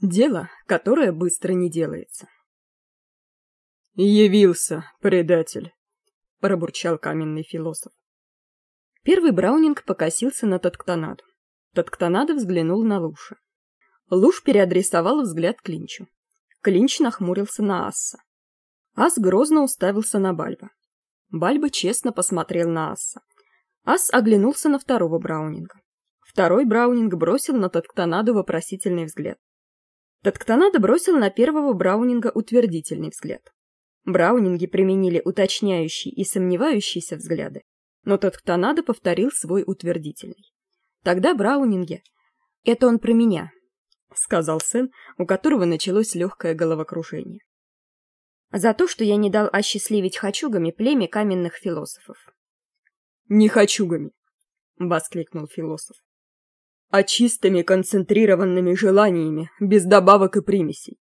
Дело, которое быстро не делается. «Явился, предатель», — пробурчал каменный философ. Первый Браунинг покосился на Татканаду. Татканада взглянул на Луша. Луш переадресовал взгляд Клинчу. Клинч нахмурился на Асса. Ас грозно уставился на Бальба. Бальба честно посмотрел на Асса. Ас оглянулся на второго Браунинга. Второй Браунинг бросил на Татканаду вопросительный взгляд. Татканада бросил на первого Браунинга утвердительный взгляд. Браунинги применили уточняющий и сомневающийся взгляды, но Татканада повторил свой утвердительный. Тогда Браунинге «Это он про меня», — сказал сын, у которого началось легкое головокружение. «За то, что я не дал осчастливить хачугами племя каменных философов». «Не хачугами», — воскликнул философ а чистыми концентрированными желаниями, без добавок и примесей.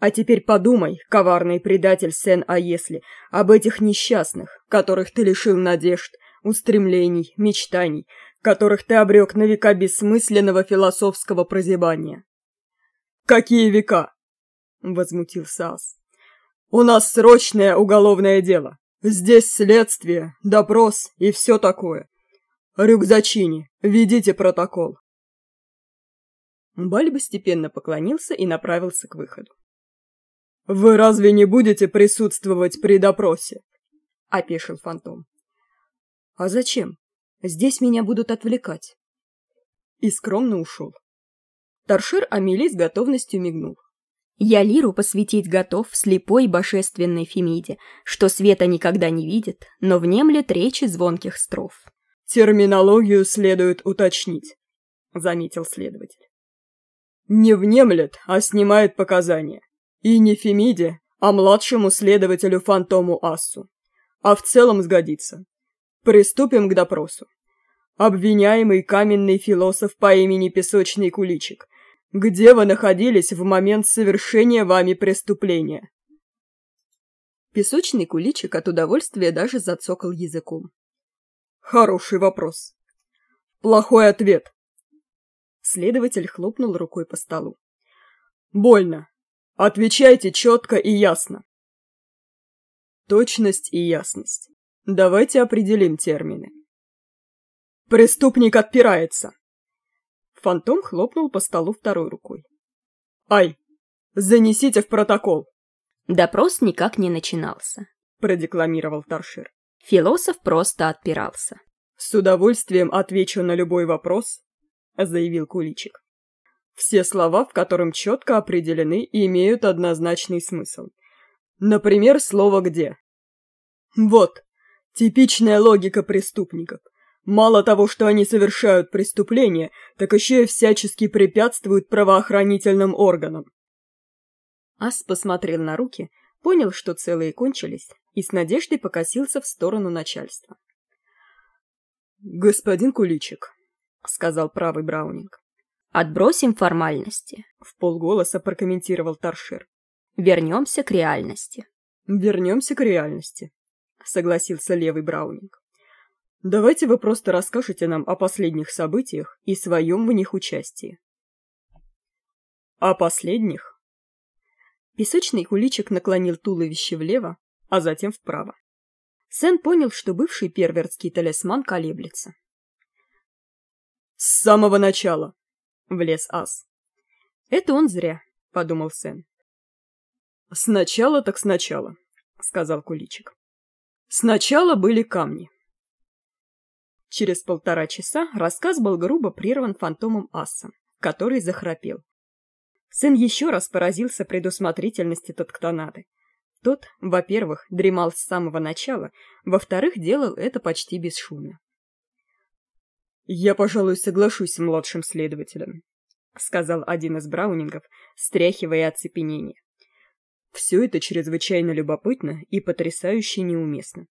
А теперь подумай, коварный предатель Сен, а если, об этих несчастных, которых ты лишил надежд, устремлений, мечтаний, которых ты обрек на века бессмысленного философского прозябания. «Какие века?» — возмутился Ас. «У нас срочное уголовное дело. Здесь следствие, допрос и все такое. Рюкзачини, ведите протокол. Бальба степенно поклонился и направился к выходу. «Вы разве не будете присутствовать при допросе?» — опешил фантом. «А зачем? Здесь меня будут отвлекать». И скромно ушел. Торшер Амели с готовностью мигнул. «Я лиру посвятить готов слепой божественной Фемиде, что света никогда не видит, но внемлет речи звонких строф». «Терминологию следует уточнить», — заметил следователь. Не внемлет, а снимает показания. И не Фемиде, а младшему следователю Фантому Ассу. А в целом сгодится. Приступим к допросу. Обвиняемый каменный философ по имени Песочный Куличик. Где вы находились в момент совершения вами преступления? Песочный Куличик от удовольствия даже зацокал языком. Хороший вопрос. Плохой ответ. Следователь хлопнул рукой по столу. «Больно. Отвечайте четко и ясно». Точность и ясность. Давайте определим термины. Преступник отпирается. Фантом хлопнул по столу второй рукой. Ай, занесите в протокол. Допрос никак не начинался, продекламировал Торшир. Философ просто отпирался. С удовольствием отвечу на любой вопрос, — заявил Куличик. «Все слова, в котором четко определены и имеют однозначный смысл. Например, слово «где». Вот, типичная логика преступников. Мало того, что они совершают преступления, так еще и всячески препятствуют правоохранительным органам. Ас посмотрел на руки, понял, что целые кончились, и с надеждой покосился в сторону начальства. «Господин Куличик, — сказал правый Браунинг. «Отбросим формальности», — в полголоса прокомментировал Торшер. «Вернемся к реальности». «Вернемся к реальности», — согласился левый Браунинг. «Давайте вы просто расскажете нам о последних событиях и своем в них участии». «О последних?» Песочный куличик наклонил туловище влево, а затем вправо. Сен понял, что бывший первертский талисман колеблется. «С самого начала!» — влез Ас. «Это он зря», — подумал Сэн. «Сначала так сначала», — сказал Куличик. «Сначала были камни». Через полтора часа рассказ был грубо прерван фантомом Аса, который захрапел. Сын еще раз поразился предусмотрительности Татканады. Тот, во-первых, дремал с самого начала, во-вторых, делал это почти бесшумно. «Я, пожалуй, соглашусь с младшим следователем», — сказал один из браунингов, стряхивая оцепенение. «Все это чрезвычайно любопытно и потрясающе неуместно.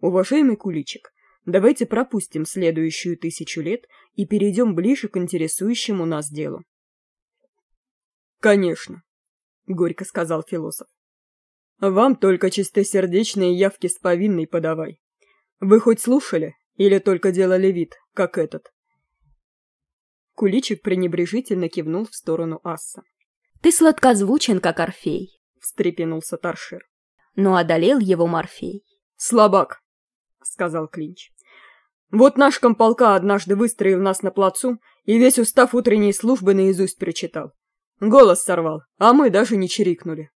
Уважаемый Куличик, давайте пропустим следующую тысячу лет и перейдем ближе к интересующему нас делу». «Конечно», — горько сказал философ. «Вам только чистосердечные явки с повинной подавай. Вы хоть слушали или только делали вид, как этот?» Куличик пренебрежительно кивнул в сторону Асса. Ты сладкозвучен, как Орфей, — встрепенулся Торшер. Но одолел его Морфей. Слабак, — сказал Клинч. Вот наш комполка однажды выстроил нас на плацу и весь устав утренней службы наизусть прочитал. Голос сорвал, а мы даже не чирикнули.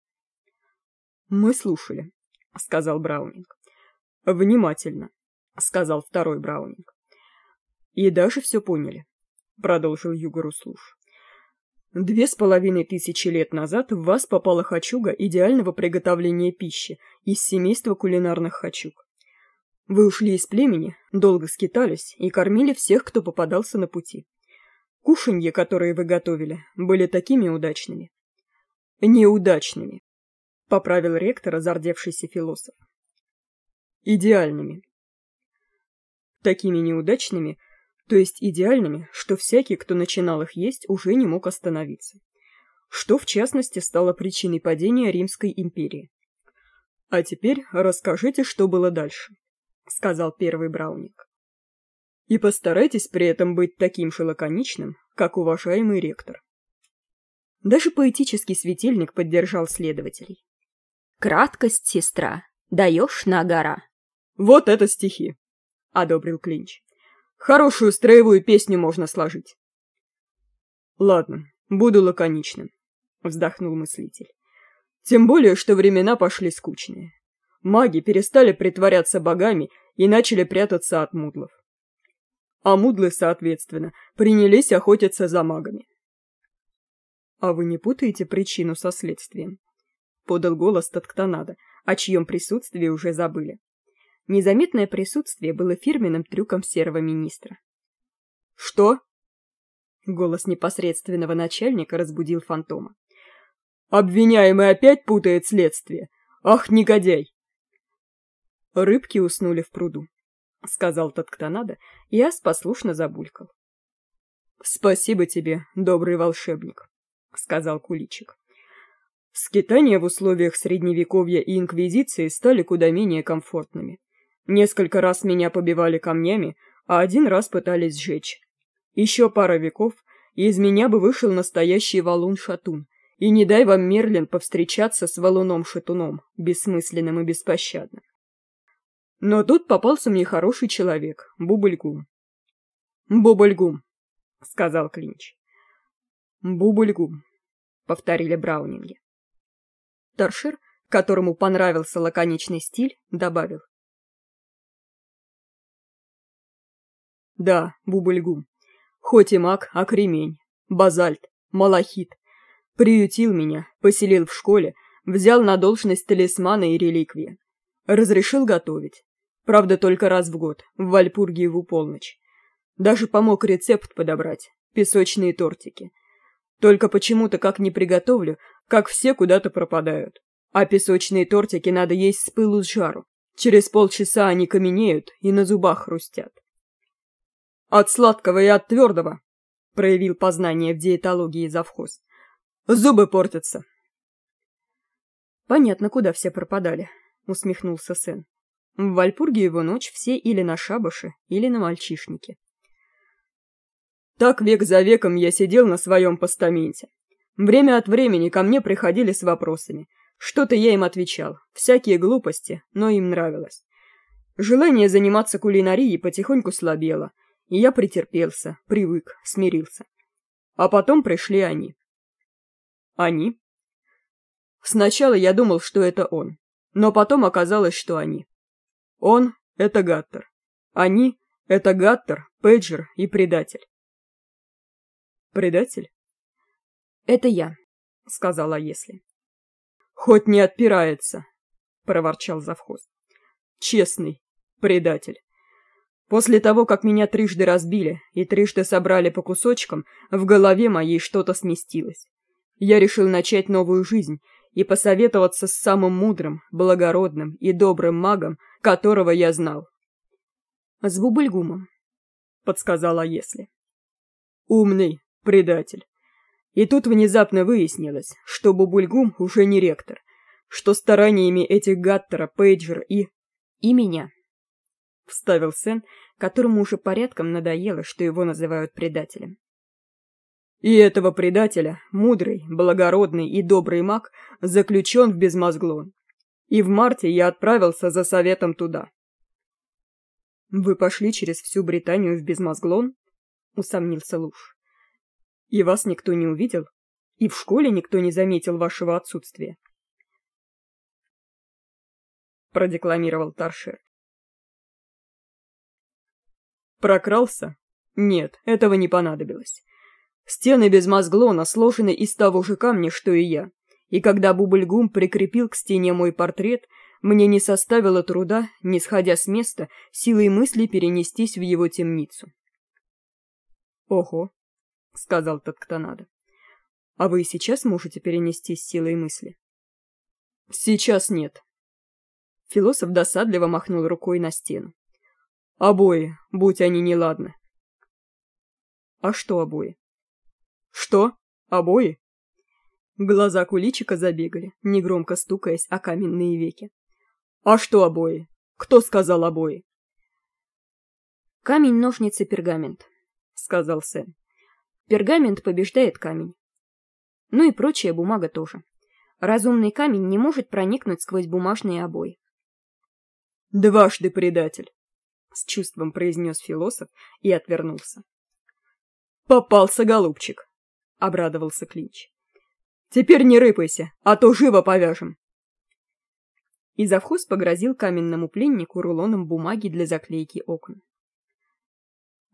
Мы слушали, — сказал Браунинг. Внимательно, — сказал второй Браунинг. И даже все поняли, — продолжил Югору Слуш. Две с половиной тысячи лет назад в вас попала хачуга идеального приготовления пищи из семейства кулинарных хачуг. Вы ушли из племени, долго скитались и кормили всех, кто попадался на пути. Кушанье, которые вы готовили, были такими удачными. Неудачными, поправил ректор, озардевшийся философ. Идеальными. Такими неудачными, то есть идеальными, что всякий, кто начинал их есть, уже не мог остановиться. Что, в частности, стало причиной падения Римской империи. «А теперь расскажите, что было дальше», — сказал первый Браунинг. «И постарайтесь при этом быть таким же лаконичным, как уважаемый ректор». Даже поэтический светильник поддержал следователей. «Краткость, сестра, даешь на гора». «Вот это стихи», — одобрил Клинч. Хорошую строевую песню можно сложить. Ладно, буду лаконичным, вздохнул мыслитель. Тем более, что времена пошли скучные. Маги перестали притворяться богами и начали прятаться от мудлов. А мудлы, соответственно, принялись охотиться за магами. «А вы не путаете причину со следствием?» — подал голос Татканада, о чьем присутствии уже забыли. Незаметное присутствие было фирменным трюком серого министра. «Что?» Голос непосредственного начальника разбудил фантома. «Обвиняемый опять путает следствие! Ах, негодяй!» Рыбки уснули в пруду, — сказал Татканада, и Ас послушно забулькал. «Спасибо тебе, добрый волшебник», — сказал Куличик. Скитания в условиях Средневековья и Инквизиции стали куда менее комфортными. Несколько раз меня побивали камнями, а один раз пытались сжечь. Еще пара веков, и из меня бы вышел настоящий валун-шатун. И не дай вам, Мерлин, повстречаться с валуном-шатуном, бессмысленным и беспощадным. Но тут попался мне хороший человек, Бубльгум. «Бубльгум», — сказал Клинч. «Бубльгум», — повторили Браунинги. Торшир, которому понравился лаконичный стиль, добавил. Да, бубльгум. Хоть и маг, а кремень. Базальт. Малахит. Приютил меня, поселил в школе, взял на должность талисмана и реликвии. Разрешил готовить. Правда, только раз в год, в Вальпургиеву полночь. Даже помог рецепт подобрать. Песочные тортики. Только почему-то как не приготовлю, как все куда-то пропадают. А песочные тортики надо есть с пылу с жару. Через полчаса они каменеют и на зубах хрустят. От сладкого и от твердого, проявил познание в диетологии завхоз. Зубы портятся. Понятно, куда все пропадали, усмехнулся Сен. В Вальпурге его ночь все или на шабаше, или на мальчишнике. Так век за веком я сидел на своем постаменте. Время от времени ко мне приходили с вопросами. Что-то я им отвечал, всякие глупости, но им нравилось. Желание заниматься кулинарией потихоньку слабело — и я претерпелся, привык, смирился. А потом пришли они. Они? Сначала я думал, что это он, но потом оказалось, что они. Он — это Гаттер. Они — это Гаттер, Пейджер и предатель. Предатель? Это я, — сказала Если. Хоть не отпирается, — проворчал завхоз. Честный предатель. После того, как меня трижды разбили и трижды собрали по кусочкам, в голове моей что-то сместилось. Я решил начать новую жизнь и посоветоваться с самым мудрым, благородным и добрым магом, которого я знал. «С Бубльгумом», — подсказала Если. «Умный предатель». И тут внезапно выяснилось, что Бубульгум уже не ректор, что стараниями этих Гаттера, Пейджер и... и меня — вставил Сен, которому уже порядком надоело, что его называют предателем. И этого предателя, мудрый, благородный и добрый маг, заключен в безмозглон. И в марте я отправился за советом туда. «Вы пошли через всю Британию в безмозглон?» — усомнился Луж. «И вас никто не увидел? И в школе никто не заметил вашего отсутствия?» Продекламировал Таршер. Прокрался? Нет, этого не понадобилось. Стены без мозглона сложены из того же камня, что и я, и когда Бубльгум прикрепил к стене мой портрет, мне не составило труда, не сходя с места, силой мысли перенестись в его темницу. «Ого», — сказал тот, кто надо. «А вы сейчас можете перенестись силой мысли?» «Сейчас нет». Философ досадливо махнул рукой на стену. «Обои, будь они неладны». «А что обои?» «Что? Обои?» Глаза куличика забегали, негромко стукаясь о каменные веки. «А что обои? Кто сказал обои?» «Камень, ножницы, пергамент», — сказал Сэм. «Пергамент побеждает камень. Ну и прочая бумага тоже. Разумный камень не может проникнуть сквозь бумажные обои». «Дважды предатель», — с чувством произнес философ и отвернулся. «Попался, голубчик», — обрадовался Клинч. «Теперь не рыпайся, а то живо повяжем». И завхоз погрозил каменному пленнику рулоном бумаги для заклейки окон.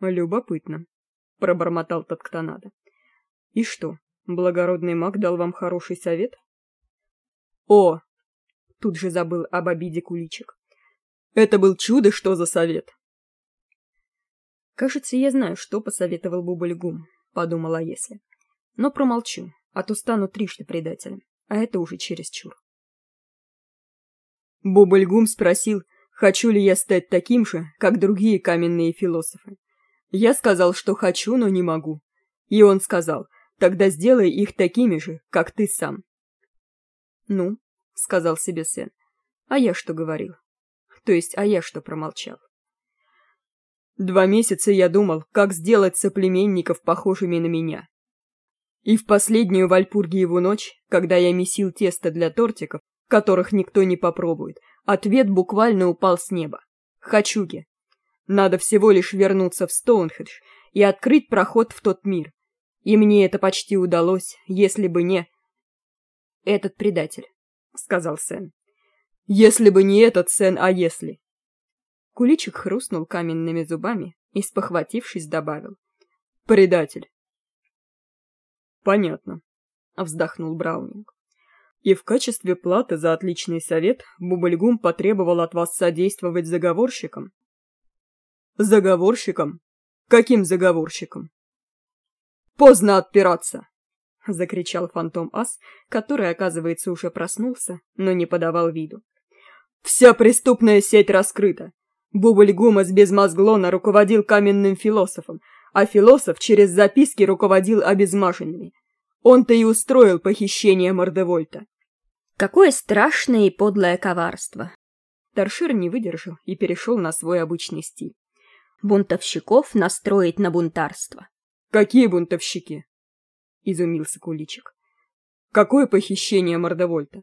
«Любопытно», — пробормотал тот кто надо. «И что, благородный маг дал вам хороший совет?» «О!» — тут же забыл об обиде куличик. «Это был чудо, что за совет!» «Кажется, я знаю, что посоветовал Бубльгум», — подумала если. «Но промолчу, а то стану трижды предателем, а это уже чересчур». Бубльгум спросил, хочу ли я стать таким же, как другие каменные философы. Я сказал, что хочу, но не могу. И он сказал, тогда сделай их такими же, как ты сам. «Ну», — сказал себе Сен, — «а я что говорил? То есть, а я что промолчал?» Два месяца я думал, как сделать соплеменников похожими на меня. И в последнюю Вальпургиеву ночь, когда я месил тесто для тортиков, которых никто не попробует, ответ буквально упал с неба. Хачуги. Надо всего лишь вернуться в Стоунхедж и открыть проход в тот мир. И мне это почти удалось, если бы не... «Этот предатель», — сказал Сен. «Если бы не этот Сен, а если?» Куличик хрустнул каменными зубами и, спохватившись, добавил. «Предатель». «Понятно», — вздохнул Браунинг. «И в качестве платы за отличный совет Бубльгум потребовал от вас содействовать заговорщикам?» «Заговорщикам? Каким заговорщикам?» «Поздно отпираться!» — закричал фантом Ас, который, оказывается, уже проснулся, но не подавал виду. «Вся преступная сеть раскрыта. Бубль Гумас без мозглона руководил каменным философом, а философ через записки руководил обезмашенными. Он-то и устроил похищение Мордевольта. Какое страшное и подлое коварство. Торшир не выдержал и перешел на свой обычный стиль. Бунтовщиков настроить на бунтарство. Какие бунтовщики? Изумился Куличик. Какое похищение Мордевольта?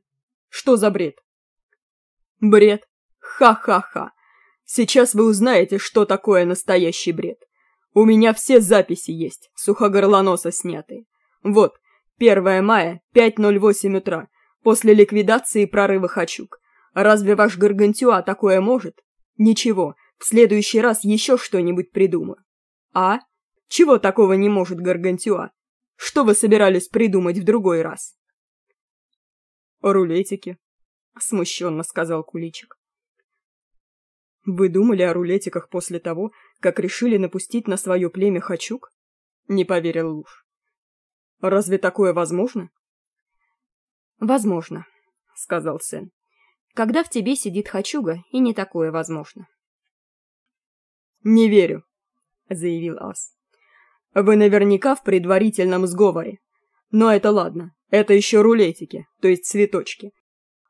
Что за бред? Бред? Ха-ха-ха! Сейчас вы узнаете, что такое настоящий бред. У меня все записи есть, сухогорлоноса снятые. Вот, 1 мая, 5.08 утра, после ликвидации прорыва Хачук. Разве ваш Гаргантюа такое может? Ничего, в следующий раз еще что-нибудь придумаю. А? Чего такого не может Гаргантюа? Что вы собирались придумать в другой раз? «Рулетики», — смущенно сказал Куличик. Вы думали о рулетиках после того, как решили напустить на свое племя Хачук? Не поверил Луж. Разве такое возможно? Возможно, сказал Сэн. Когда в тебе сидит Хачуга, и не такое возможно. Не верю, заявил Ас. Вы наверняка в предварительном сговоре. Но это ладно, это еще рулетики, то есть цветочки.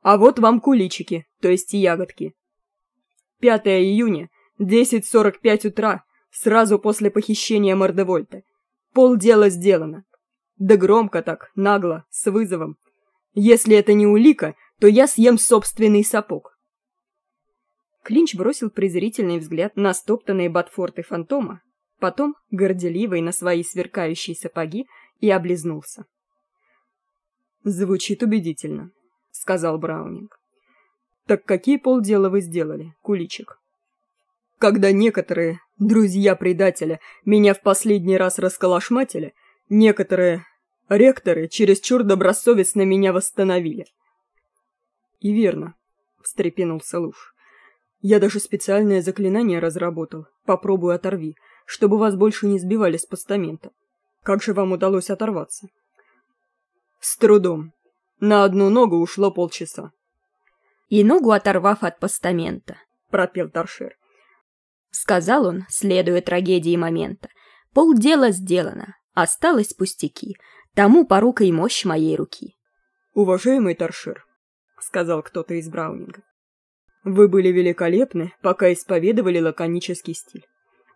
А вот вам куличики, то есть ягодки. 5 июня, 10.45 утра, сразу после похищения Мордевольта. Полдела сделано. Да громко так, нагло, с вызовом. Если это не улика, то я съем собственный сапог. Клинч бросил презрительный взгляд на стоптанные ботфорты фантома, потом, горделивый на свои сверкающие сапоги, и облизнулся. «Звучит убедительно», — сказал Браунинг. «Так какие полдела вы сделали, куличик?» «Когда некоторые, друзья предателя, меня в последний раз расколошматили, некоторые, ректоры, чересчур добросовестно меня восстановили». «И верно», — встрепенулся Луж. «Я даже специальное заклинание разработал, попробуй оторви, чтобы вас больше не сбивали с постамента. Как же вам удалось оторваться?» «С трудом. На одну ногу ушло полчаса». «И ногу оторвав от постамента», — пропел Торшер. Сказал он, следуя трагедии момента. «Полдела сделано, осталось пустяки, тому порука и мощь моей руки». «Уважаемый Торшер», — сказал кто-то из Браунинга, — «вы были великолепны, пока исповедовали лаконический стиль.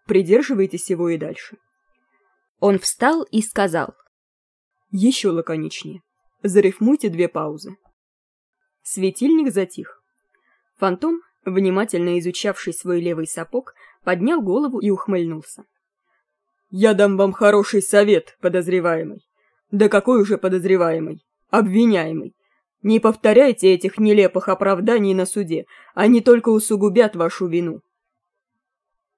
Придерживайтесь его и дальше». Он встал и сказал. «Еще лаконичнее. Зарифмуйте две паузы». Светильник затих. Фантом, внимательно изучавший свой левый сапог, поднял голову и ухмыльнулся. «Я дам вам хороший совет, подозреваемый. Да какой уже подозреваемый? Обвиняемый. Не повторяйте этих нелепых оправданий на суде, они только усугубят вашу вину».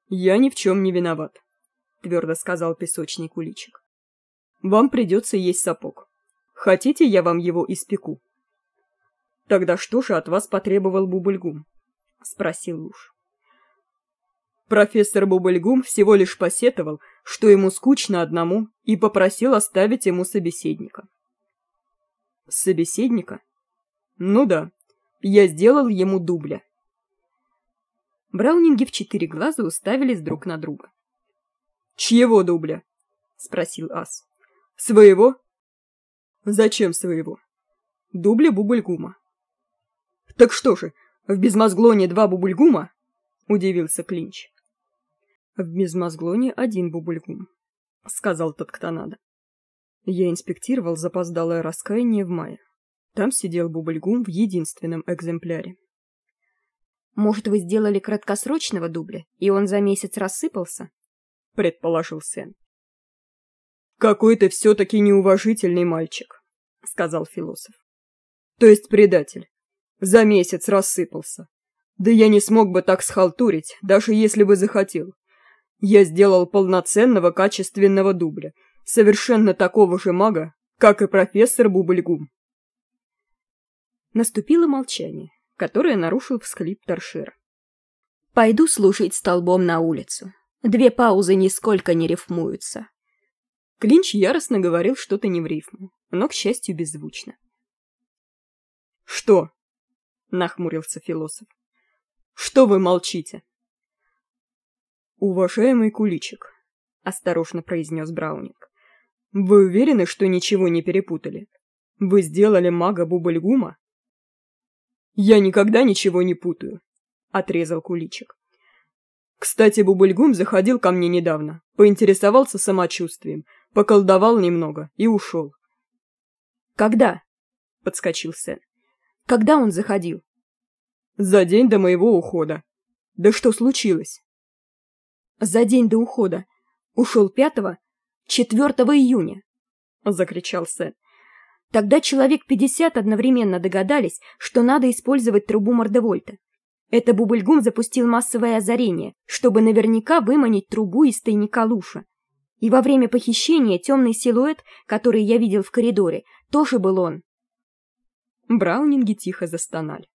«Я ни в чем не виноват», — твердо сказал песочник Уличик. «Вам придется есть сапог. Хотите, я вам его испеку?» «Тогда что же от вас потребовал Бубльгум?» — спросил Луж. Профессор Бубльгум всего лишь посетовал, что ему скучно одному, и попросил оставить ему собеседника. «Собеседника?» «Ну да, я сделал ему дубля». Браунинги в четыре глаза уставились друг на друга. «Чьего дубля?» — спросил Ас. «Своего?» «Зачем своего?» «Дубля Бубльгума». «Так что же, в безмозглоне два Бубльгума?» — удивился Клинч. «В безмозглоне один Бубльгум», — сказал тот, кто надо. Я инспектировал запоздалое раскаяние в мае. Там сидел Бубльгум в единственном экземпляре. «Может, вы сделали краткосрочного дубля, и он за месяц рассыпался?» — предположил Сэн. «Какой ты все-таки неуважительный мальчик», — сказал философ. «То есть предатель. За месяц рассыпался. Да я не смог бы так схалтурить, даже если бы захотел. Я сделал полноценного качественного дубля, совершенно такого же мага, как и профессор Бубльгум». Наступило молчание, которое нарушил всхлип Торшира. «Пойду слушать столбом на улицу. Две паузы нисколько не рифмуются». Клинч яростно говорил что-то не в рифму, но, к счастью, беззвучно. «Что?» — нахмурился философ. «Что вы молчите?» «Уважаемый Куличик», — осторожно произнес Браунинг, — «вы уверены, что ничего не перепутали? Вы сделали мага Бубльгума?» «Я никогда ничего не путаю», — отрезал Куличик. «Кстати, Бубльгум заходил ко мне недавно, поинтересовался самочувствием, поколдовал немного и ушел». «Когда?» — подскочил Сэн. «Когда он заходил?» «За день до моего ухода. Да что случилось?» «За день до ухода. Ушел пятого, четвертого июня», — закричал Сэн. Тогда человек пятьдесят одновременно догадались, что надо использовать трубу Мордевольта. Это Бубльгум запустил массовое озарение, чтобы наверняка выманить трубу из тайника Луша. И во время похищения темный силуэт, который я видел в коридоре, тоже был он. Браунинги тихо застонали.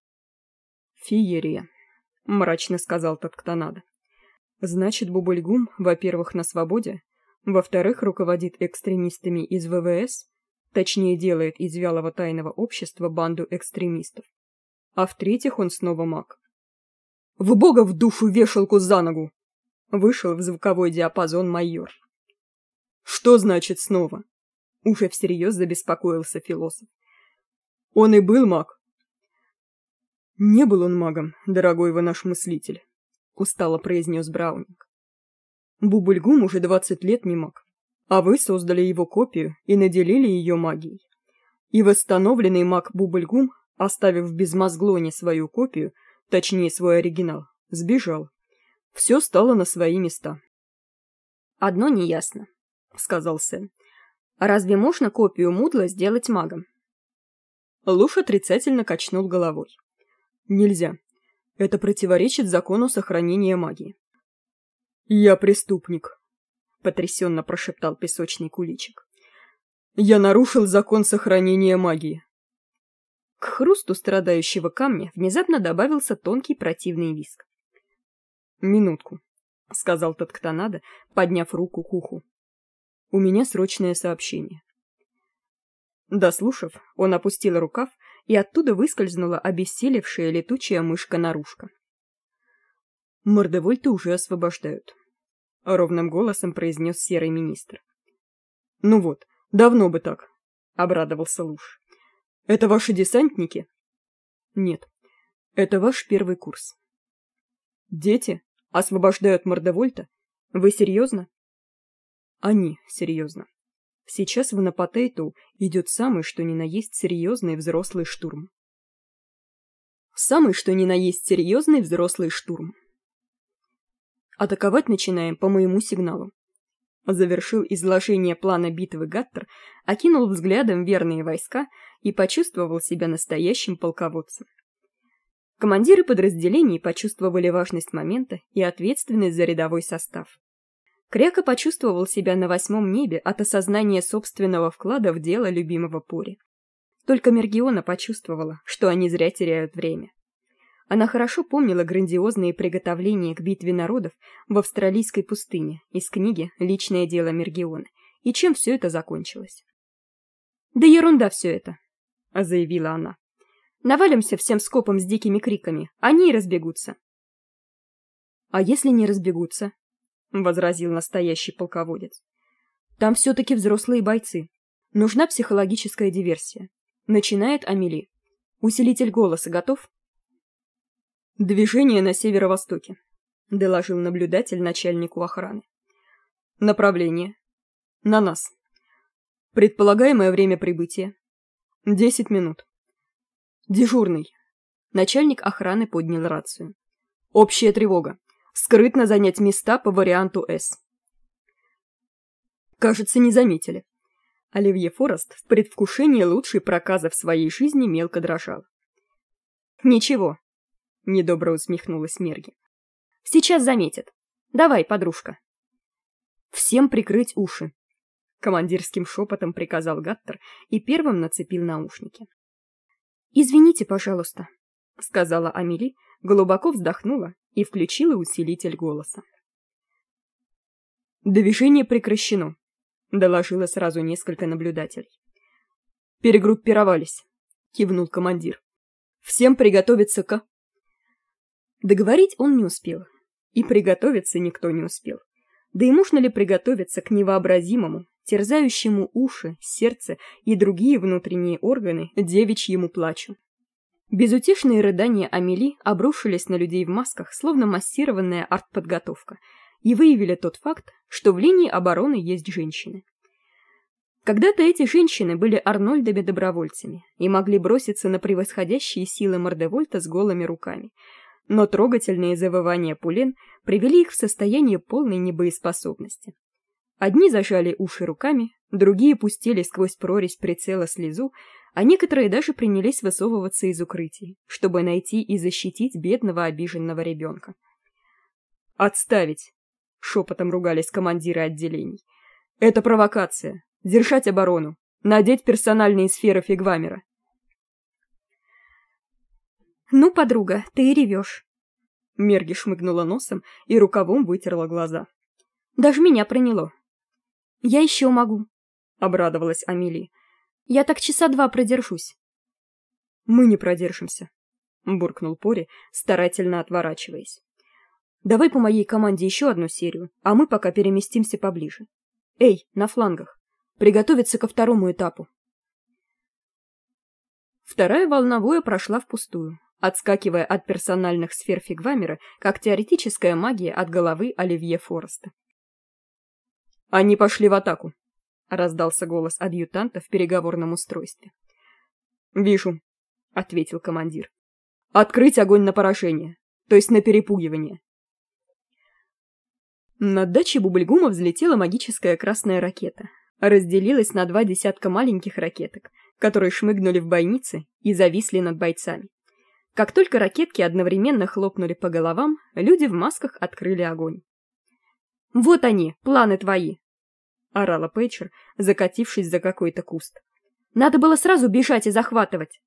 «Феерия», — мрачно сказал тот, кто надо. «Значит, Бубльгум, во-первых, на свободе, во-вторых, руководит экстремистами из ВВС, точнее делает из вялого тайного общества банду экстремистов, а в-третьих, он снова маг. «В бога в душу вешалку за ногу!» Вышел в звуковой диапазон майор. «Что значит снова?» Уже всерьез забеспокоился философ. «Он и был маг». «Не был он магом, дорогой вы наш мыслитель», — устало произнес Браунинг. «Бубльгум уже двадцать лет не маг. А вы создали его копию и наделили ее магией. И восстановленный маг Бубльгум, оставив в безмозглоне свою копию, точнее свой оригинал, сбежал. Все стало на свои места. «Одно неясно», — сказал Сэн. «Разве можно копию Мудла сделать магом?» Луш отрицательно качнул головой. «Нельзя. Это противоречит закону сохранения магии». «Я преступник», — потрясенно прошептал песочный куличик. «Я нарушил закон сохранения магии». К хрусту страдающего камня внезапно добавился тонкий противный виск. «Минутку», — сказал тот кто надо, подняв руку к уху. «У меня срочное сообщение». Дослушав, он опустил рукав, и оттуда выскользнула обессилевшая летучая мышка-нарушка. «Мордовольта уже освобождают», — ровным голосом произнес серый министр. «Ну вот, давно бы так», — обрадовался Луж. «Это ваши десантники?» «Нет, это ваш первый курс». «Дети?» освобождают мордовольта? Вы серьезно? Они серьезно. Сейчас в Напотейту идет самый что ни на есть серьезный взрослый штурм. Самый что ни на есть серьезный взрослый штурм. Атаковать начинаем по моему сигналу. Завершил изложение плана битвы Гаттер, окинул взглядом верные войска и почувствовал себя настоящим полководцем. Командиры подразделений почувствовали важность момента и ответственность за рядовой состав. Кряка почувствовал себя на восьмом небе от осознания собственного вклада в дело любимого Пори. Только Мергиона почувствовала, что они зря теряют время. Она хорошо помнила грандиозные приготовления к битве народов в австралийской пустыне из книги «Личное дело Мергиона» и чем все это закончилось. «Да ерунда все это», — заявила она. Навалимся всем скопом с дикими криками, они и разбегутся. А если не разбегутся? Возразил настоящий полководец. Там все-таки взрослые бойцы. Нужна психологическая диверсия. Начинает Амели. Усилитель голоса готов? Движение на северо-востоке, доложил наблюдатель начальнику охраны. Направление. На нас. Предполагаемое время прибытия. Десять минут. Дежурный. Начальник охраны поднял рацию. Общая тревога. Скрытно занять места по варианту С. Кажется, не заметили. Оливье Форест в предвкушении лучшей проказа в своей жизни мелко дрожал. «Ничего», — недобро усмехнулась Мерги. «Сейчас заметят. Давай, подружка». «Всем прикрыть уши», — командирским шепотом приказал Гаттер и первым нацепил наушники. «Извините, пожалуйста», — сказала Амели, глубоко вздохнула и включила усилитель голоса. «Движение прекращено», — доложило сразу несколько наблюдателей. «Перегруппировались», — кивнул командир. «Всем приготовиться к...» Договорить он не успел, и приготовиться никто не успел. Да и можно ли приготовиться к невообразимому, терзающему уши, сердце и другие внутренние органы девичьему плачу. Безутешные рыдания Амели обрушились на людей в масках, словно массированная артподготовка, и выявили тот факт, что в линии обороны есть женщины. Когда-то эти женщины были Арнольдами-добровольцами и могли броситься на превосходящие силы Мордевольта с голыми руками, но трогательные завывания Пулен привели их в состояние полной небоеспособности. Одни зажали уши руками, другие пустили сквозь прорезь прицела слезу, а некоторые даже принялись высовываться из укрытий, чтобы найти и защитить бедного обиженного ребенка. «Отставить!» — шепотом ругались командиры отделений. «Это провокация! Держать оборону! Надеть персональные сферы Фигвамера!» «Ну, подруга, ты и ревешь!» Мерги шмыгнула носом и рукавом вытерла глаза. «Даже меня проняло!» «Я еще могу», — обрадовалась Амели. «Я так часа два продержусь». «Мы не продержимся», — буркнул Пори, старательно отворачиваясь. «Давай по моей команде еще одну серию, а мы пока переместимся поближе. Эй, на флангах, приготовиться ко второму этапу». Вторая волновая прошла впустую, отскакивая от персональных сфер Фигвамера, как теоретическая магия от головы Оливье Фореста. они пошли в атаку раздался голос адъютанта в переговорном устройстве вижу ответил командир открыть огонь на поражение то есть на перепугивание. Над дачей бубльгума взлетела магическая красная ракета. Разделилась на два десятка маленьких ракеток которые шмыгнули в бойницы и зависли над бойцами. Как только ракетки одновременно хлопнули по головам люди в масках открыли огонь вот они планы твои орала пейчер закатившись за какой то куст. Надо было сразу бежать и захватывать.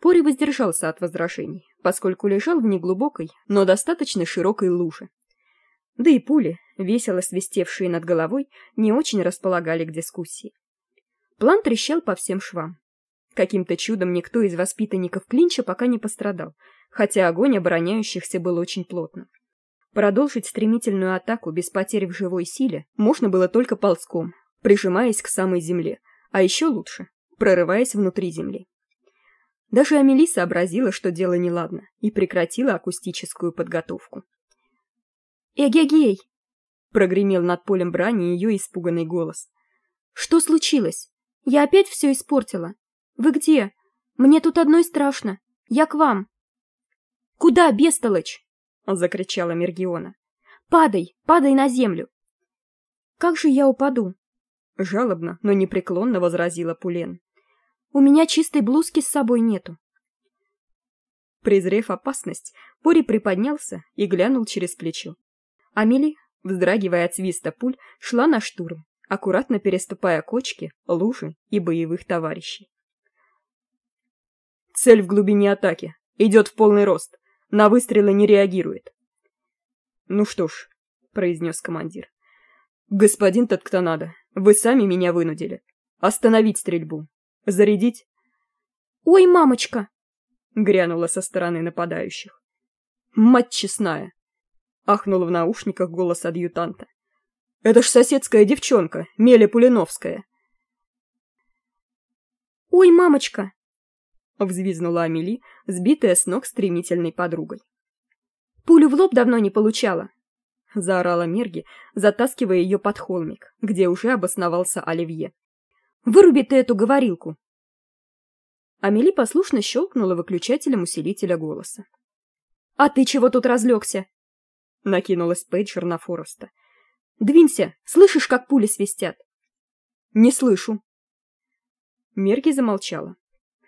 Пори воздержался от возражений поскольку лежал в неглубокой но достаточно широкой луже. Да и пули весело свистевшие над головой не очень располагали к дискуссии. План трещал по всем швам. Каким-то чудом никто из воспитанников клинча пока не пострадал хотя огонь обороняющихся был очень плотно Продолжить стремительную атаку без потери в живой силе можно было только ползком, прижимаясь к самой земле, а еще лучше, прорываясь внутри земли. Даже Амели сообразила, что дело неладно, и прекратила акустическую подготовку. «Эгегей!» — прогремел над полем брани ее испуганный голос. «Что случилось? Я опять все испортила. Вы где? Мне тут одной страшно. Я к вам». «Куда, бестолочь?» Закричала мергиона падай падай на землю как же я упаду жалобно но непреклонно возразила пулен у меня чистой блузки с собой нету. Презрев опасность пори приподнялся и глянул через плечо. Амели вздрагивая от свиста пуль шла на штурм аккуратно переступая кочки лужи и боевых товарищей. Цель в глубине атаки. Идет в полный рост на выстрелы не реагирует. Ну что ж произнес командир. Господин тот кто надо вы сами меня вынудили. Остановить стрельбу. Зарядить? Ой мамочка грянула со стороны нападающих. Мать честная ахнул в наушниках голос адъютанта. Это ж соседская девчонка меля пулиновская! Ой мамочка взвизнула амели сбитая с ног стремительной подругой. Пулю в лоб давно не получала заорала мерги затаскивая ее под холмик где уже обосновался оливье. Выруби ты эту говорилку! Амели послушно щелкнула выключателем усилителя голоса. А ты чего тут разлегся накинулась пейджер на фореста двинься слышишь как пули свистят? Не слышу! Мерги замолчала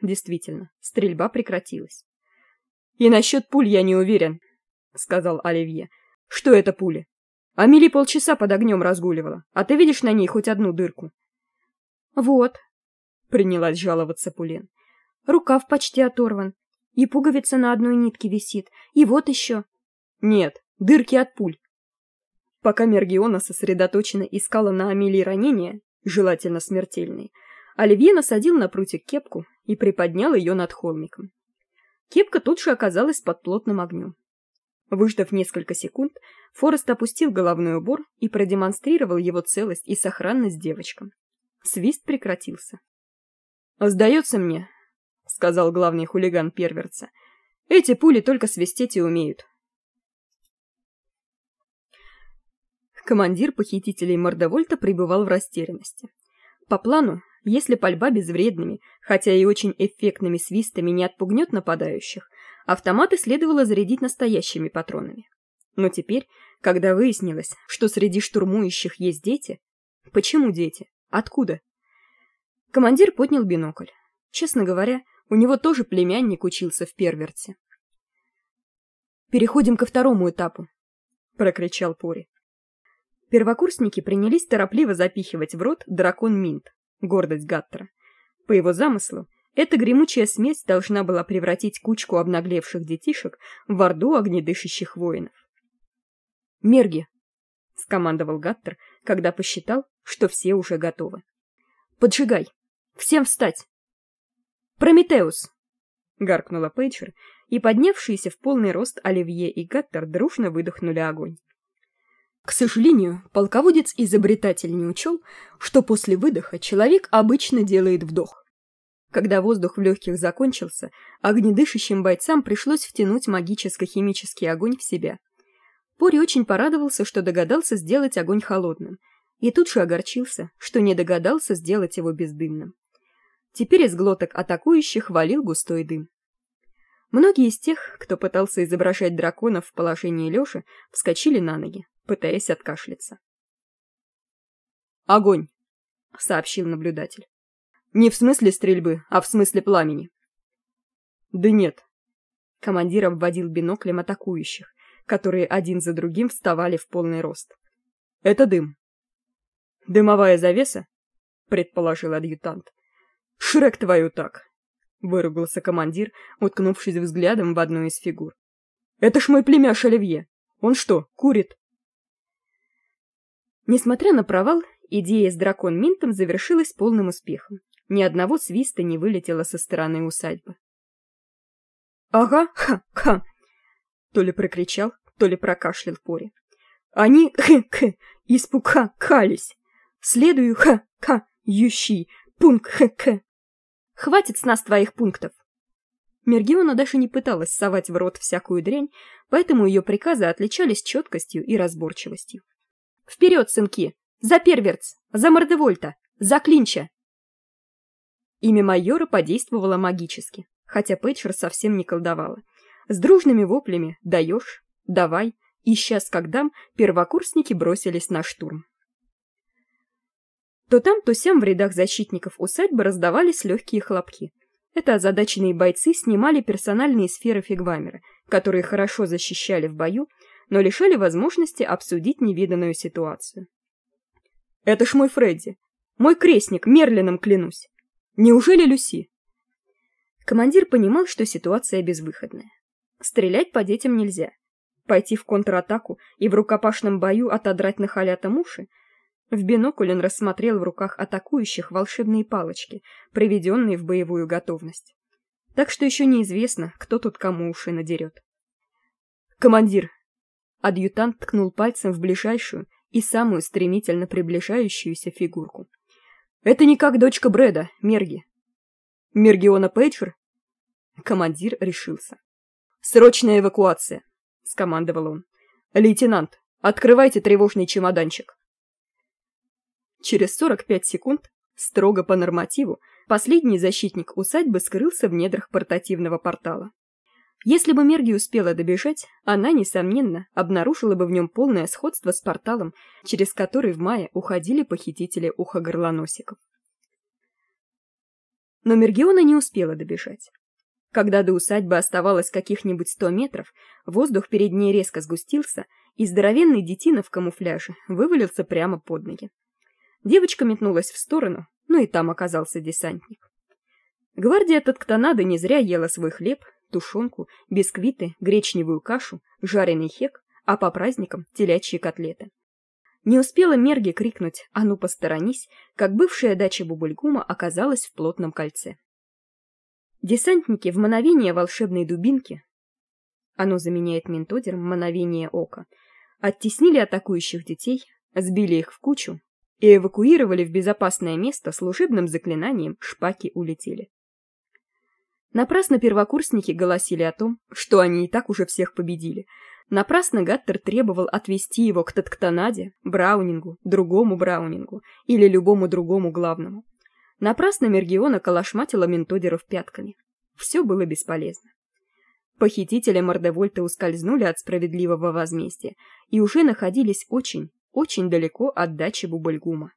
действительно стрельба прекратилась. И насчет пуль я не уверен сказал оливье. Что это пули? Амели полчаса под огнем разгуливала а ты видишь на ней хоть одну дырку? Вот принялась жаловаться пулен рукав почти оторван и пуговица на одной нитке висит и вот еще нет дырки от пуль пока мергиона сосредоточенно искала на амелии ранения желательно смертельные оливье насадил на прутик кепку и приподнял ее над холмиком. Кепка тут же оказалась под плотным огнем выждав несколько секунд форест опустил головной убор и продемонстрировал его целость и сохранность девочкам. Свист прекратился. Сдается мне сказал главный хулиган Первертса эти пули только свистеть и умеют командир похитителей мордовольта пребывал в растерянности. По плану если пальба безвредными хотя и очень эффектными свистами не отпугнет нападающих автоматы следовало зарядить настоящими патронами. Но теперь когда выяснилось что среди штурмующих есть дети почему дети? Откуда? Командир поднял бинокль. Честно говоря у него тоже племянник учился в перверте. Переходим ко второму этапу прокричал пори первокурсники принялись торопливо запихивать в рот дракон минт гордость гаттера по его замыслу эта гремучая смесь должна была превратить кучку обнаглевших детишек в орду огнедышащих воинов. «Мерги!» — скомандовал Гаттер, когда посчитал, что все уже готовы. «Поджигай! Всем встать!» «Прометеус!» — гаркнула Пейджер, и поднявшиеся в полный рост Оливье и Гаттер дружно выдохнули огонь. К сожалению, полководец-изобретатель не учел, что после выдоха человек обычно делает вдох. Когда воздух в легких закончился, огнедышащим бойцам пришлось втянуть магическо-химический огонь в себя. Пори очень порадовался, что догадался сделать огонь холодным, и тут же огорчился, что не догадался сделать его бездымным. Теперь из глоток атакующих валил густой дым. Многие из тех, кто пытался изображать драконов в положении лёжи, вскочили на ноги, пытаясь откашляться. «Огонь!» — сообщил наблюдатель. «Не в смысле стрельбы, а в смысле пламени». «Да нет». Командир обводил биноклем атакующих, которые один за другим вставали в полный рост. «Это дым». «Дымовая завеса?» — предположил адъютант. «Шрек твою так!» — выругался командир, уткнувшись взглядом в одну из фигур. «Это ж мой племяш Оливье! Он что, курит?» Несмотря на провал, идея с дракон-минтом завершилась полным успехом. Ни одного свиста не вылетело со стороны усадьбы. «Ага, ха-ха!» То ли прокричал, то ли прокашлял Пори. «Они, хэ-хэ, испугались! Следую, ха-ха, ющий, пункт, хэ-хэ!» Хватит с нас твоих пунктов. Мергиона даже не пыталась совать в рот всякую дрянь, поэтому ее приказы отличались четкостью и разборчивостью. «Вперед, сынки! За перверц! За мордевольта! За клинча!» Имя майора подействовало магически, хотя Пейджер совсем не колдовала. С дружными воплями «даешь», «давай» и «сейчас как дам» первокурсники бросились на штурм. То там, то сям в рядах защитников усадьбы раздавались легкие хлопки. Это озадаченные бойцы снимали персональные сферы фигвамера, которые хорошо защищали в бою, но лишали возможности обсудить невиданную ситуацию. «Это ж мой Фредди! Мой крестник, Мерлином клянусь! Неужели Люси?» Командир понимал, что ситуация безвыходная. Стрелять по детям нельзя. Пойти в контратаку и в рукопашном бою отодрать на халятам уши в бинокль он рассмотрел в руках атакующих волшебные палочки, приведенные в боевую готовность. Так что еще неизвестно, кто тут кому уши надерет. «Командир!» Адъютант ткнул пальцем в ближайшую и самую стремительно приближающуюся фигурку. «Это не как дочка Брэда, Мерги». «Мергиона Пейджер?» Командир решился. «Срочная эвакуация!» — скомандовал он. «Лейтенант, открывайте тревожный чемоданчик». Через 45 секунд, строго по нормативу, последний защитник усадьбы скрылся в недрах портативного портала. Если бы Мерги успела добежать, она, несомненно, обнаружила бы в нем полное сходство с порталом, через который в мае уходили похитители ухогорлоносиков. Но Мергиона не успела добежать. Когда до усадьбы оставалось каких-нибудь сто метров, воздух перед ней резко сгустился, и здоровенный детина в камуфляже вывалился прямо под ноги. Девочка метнулась в сторону, но и там оказался десантник. Гвардия Татканады не зря ела свой хлеб, тушенку, бисквиты, гречневую кашу, жареный хек, а по праздникам телячьи котлеты. Не успела Мерги крикнуть «А ну, посторонись!», как бывшая дача Бубульгума оказалась в плотном кольце. Десантники в мановение волшебной дубинки оно заменяет ментодером мановение ока, оттеснили атакующих детей, сбили их в кучу и эвакуировали в безопасное место служебным заклинанием шпаки улетели. Напрасно первокурсники голосили о том, что они и так уже всех победили. Напрасно Гаттер требовал отвести его к Татктонаде, Браунингу, другому Браунингу или любому другому главному. Напрасно Мергиона калашматила ментодеров пятками. Все было бесполезно. Похитители Мордевольта ускользнули от справедливого возмездия и уже находились очень, очень далеко от дачи Бубальгума.